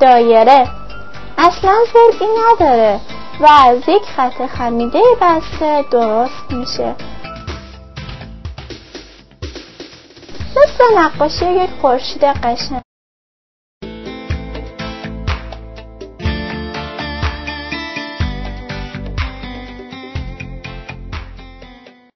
دایره. اصلا زرگی نداره و از یک خط خمیده بسته درست میشه. مثل نقاشی یک خورشید قشنگ.